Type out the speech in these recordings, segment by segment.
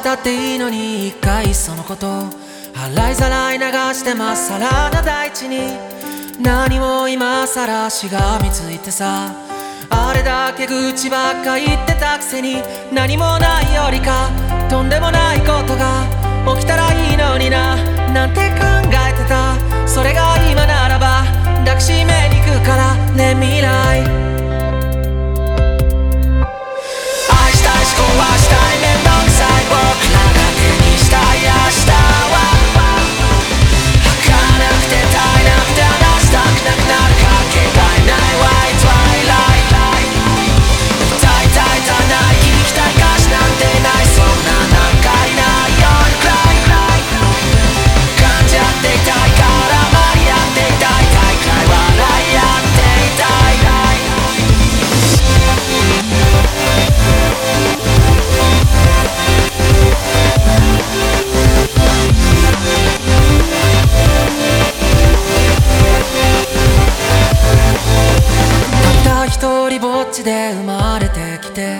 ったっていいのに一回そのこと。洗いざらい流してまっさらな大地に何を今さらしがみついてさ。あれだけ愚痴ばっか言ってたくせに何もないよりかとんでもないことが起きたらちで生まれてきて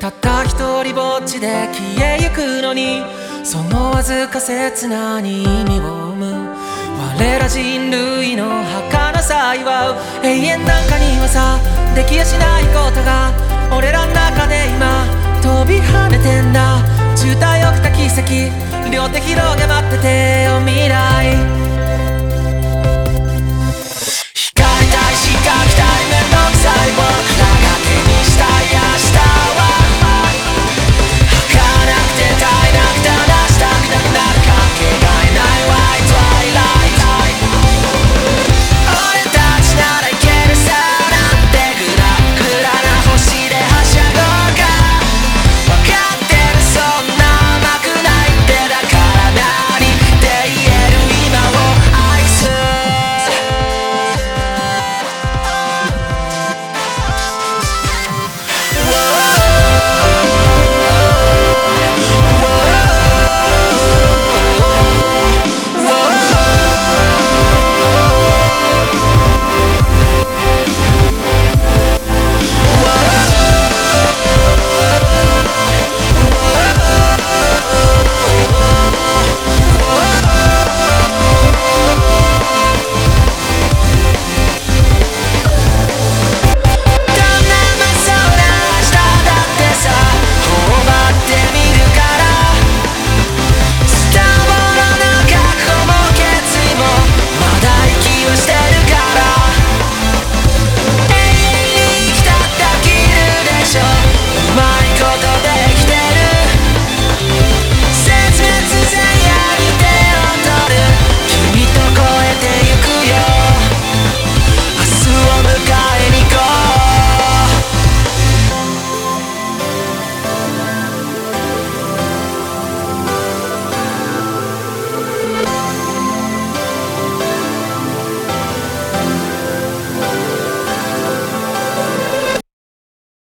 たった一人ぼっちで消えゆくのにそのわずか切なに意味を生む。我ら人類の儚さ祝う永遠なんかにはさできやしないことが俺らの中で今飛び跳ねてんだ。渋滞起きた奇跡両手広げ待っててよ未来。光りたいしかきたい面倒くさい